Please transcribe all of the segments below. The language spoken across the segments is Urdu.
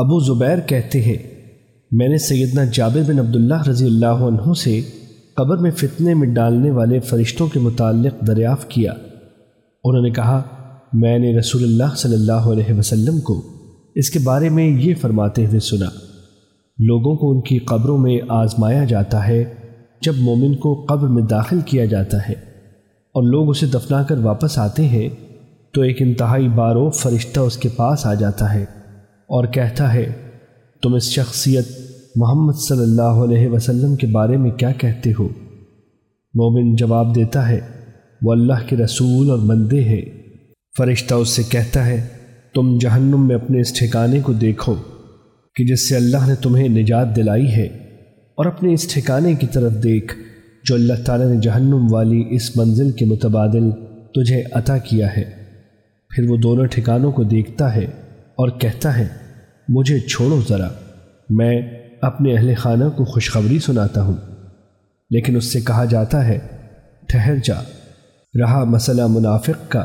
ابو زبیر کہتے ہیں، میں نے سیدنا جابر بن عبداللہ رضی اللہ عنہ سے قبر میں فتنے میں ڈالنے والے فرشتوں کے متعلق دریافت کیا۔ انہوں نے کہا، میں نے رسول اللہ صلی اللہ علیہ وسلم کو اس کے بارے میں یہ فرماتے ہوئے سنا، لوگوں کو ان کی قبروں میں آزمایا جاتا ہے جب مومن کو قبر میں داخل کیا جاتا ہے۔ اور لوگ اسے دفنا کر واپس آتے ہیں تو ایک انتہائی بارو فرشتہ اس کے پاس آ جاتا ہے۔ اور کہتا ہے، تم اس شخصیت محمد صلی اللہ علیہ وسلم کے بارے میں کیا کہتے ہو؟ مومن جواب دیتا ہے، وہ اللہ کے رسول اور بندے ہیں۔ فرشتہ اس سے کہتا ہے، تم جہنم میں اپنے اس ٹھکانے کو دیکھو کہ جس سے اللہ نے تمہیں نجات دلائی ہے۔ اور اپنے اس ٹھکانے کی طرف دیکھ جو اللہ تعالیٰ نے جہنم والی اس منزل کے متبادل تجھے عطا کیا ہے۔ پھر وہ دونوں ٹھکانوں کو دیکھتا ہے۔ اور کہتا ہے، مجھے چھوڑو ذرا، میں اپنے اہل خانہ کو خوشخبری سناتا ہوں. لیکن اس سے کہا جاتا ہے، ٹھہر جا، رہا مسئلہ منافق کا،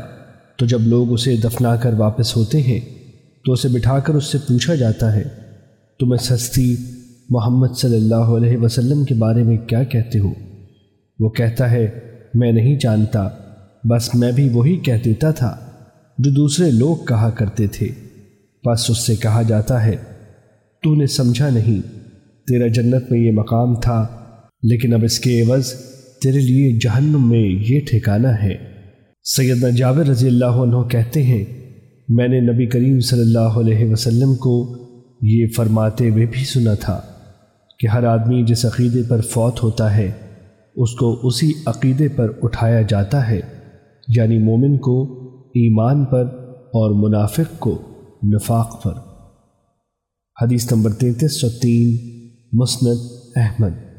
تو جب لوگ اسے دفنا کر واپس ہوتے ہیں، تو اسے بٹھا کر اس سے پوچھا جاتا ہے، تمہیں سستی محمد صلی اللہ علیہ وسلم کے بارے میں کیا کہتے ہو؟ وہ کہتا ہے، میں نہیں جانتا، بس میں بھی وہی کہہ دیتا تھا جو دوسرے لوگ کہا کرتے تھے۔ بس اس سے کہا جاتا ہے، تو نے سمجھا نہیں، تیرا جنت میں یہ مقام تھا، لیکن اب اس کے عوض تیرے لیے جہنم میں یہ ٹھکانہ ہے۔ سیدنا جابر رضی اللہ عنہ کہتے ہیں، میں نے نبی کریم صلی اللہ علیہ وسلم کو یہ فرماتے ہوئے بھی سنا تھا کہ ہر آدمی جس عقیدے پر فوت ہوتا ہے، اس کو اسی عقیدے پر اٹھایا جاتا ہے یعنی مومن کو ایمان پر اور منافق کو۔ نفاق پر۔ حدیث نمبر تینتیس سو تین مسند احمد۔